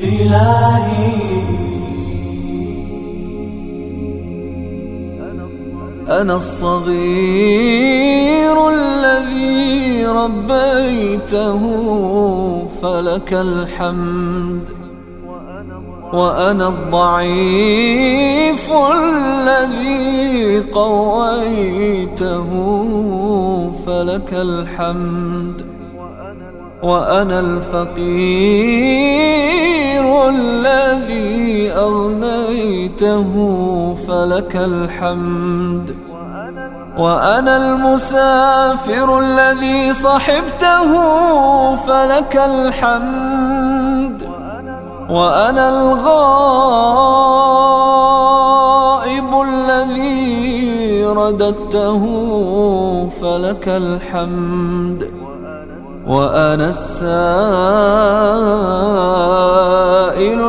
إلهي. أنا الصغير الذي ربيته فلك الحمد. وأنا الضعيف الذي قويته فلك الحمد. وأنا الفقير أغنيته فلك الحمد. وأنا المسافر الذي صحبته فلك الحمد. وأنا الغائب الذي رددته فلك الحمد. وأنا السائل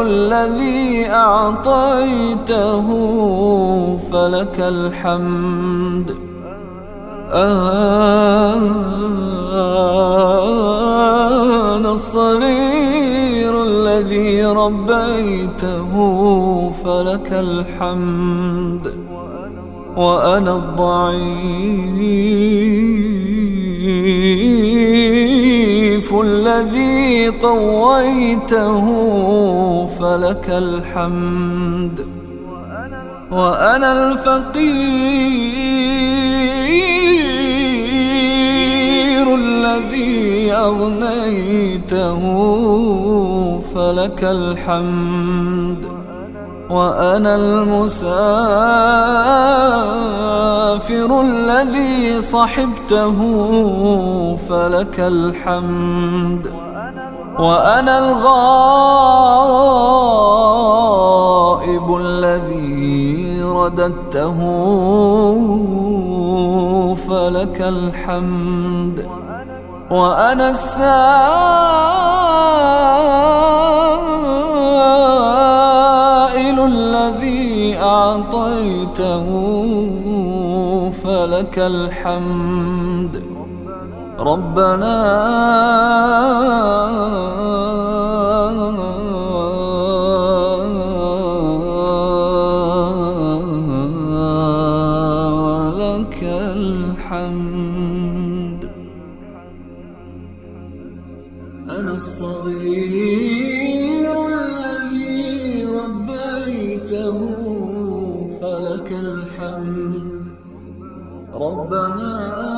الذي أعطيته فلك الحمد. أنا الصغير الذي ربيته فلك الحمد. وأنا الضعيف الذي قويته فلك الحمد. وأنا الفقير الذي أغنيته فلك الحمد. وأنا المسافر الذي صحبته فلك الحمد. وأنا الغائب الذي رددته فلك الحمد. وأنا السائل الذي أعطيته ربنا ولك الحمد. أنا الصغير الذي ربيته فلك الحمد. ربنا